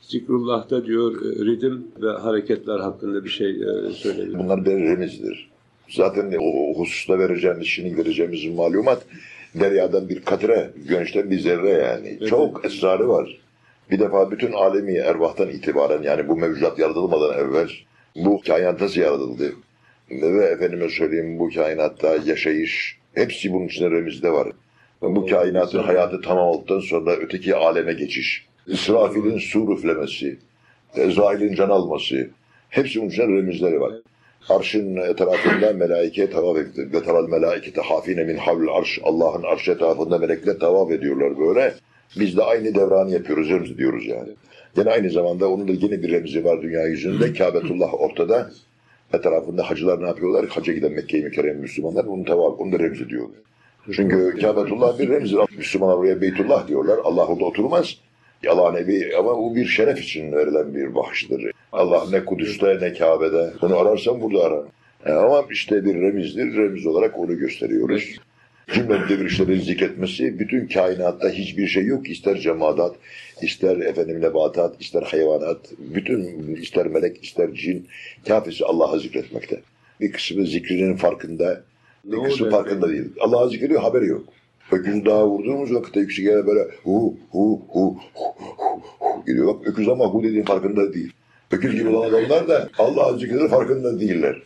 Zikrullah'ta diyor e, ritim ve hareketler hakkında bir şey e, söyledim. Bunlar bir remizdir. Zaten o hususta vereceğimiz, şimdi vereceğimiz malumat deryadan bir katre, güneşten bir zerre yani. Evet. Çok esrarı var. Bir defa bütün alemi ervahtan itibaren yani bu mevcudat yaratılmadan evvel bu kainat nasıl yaratıldı? Ve efendime söyleyeyim bu kainatta yaşayış hepsi bunun içinde remizde var. Bu kainatın hayatı tamam olduktan sonra öteki aleme geçiş. İsrafil'in sur üflemesi, Ezrail'in can alması, hepsi bunun içinde remizleri var. Arşın etrafında melaike tavaf etti. Ve teral melaikete hafine min havl arş. Allah'ın arş etrafında melekler tavaf ediyorlar böyle. Biz de aynı devranı yapıyoruz, remzi diyoruz yani. Yine aynı zamanda onun da yine bir remzi var dünya yüzünde. Kabetullah ortada. Etrafında hacılar ne yapıyorlar? Hacca giden Mekke-i Mükerrem Müslümanlar bunu tavaf, onu da remzi diyorlar. Çünkü Kabetullah bir remzi. Müslümanlar oraya Beytullah diyorlar. Allah orada oturmaz. Yalan evi ama bu bir şeref için verilen bir bahşidir. Allah ne Kudüs'te ne Kabe'de. Onu ararsan burada arar. E, ama işte bir remizdir. Remiz olarak onu gösteriyoruz. Cümle devirişlerin zikretmesi bütün kainatta hiçbir şey yok. İster cemaat, ister efendim nebatat, ister hayvanat, bütün ister melek, ister cin, kafisi Allah'ı zikretmekte. Bir kısmı zikrinin farkında, Ne kısmı farkında değil. Allah'ı zikrediyor, haberi yok. Öküzü daha vurduğumuz vakitte yüksek yere böyle hu hu hu hu hu hu gidiyor. Bak öküz ama hu dediğin farkında değil. Öküz gibi olan adamlar da Allah'ın zikrinin farkında değiller.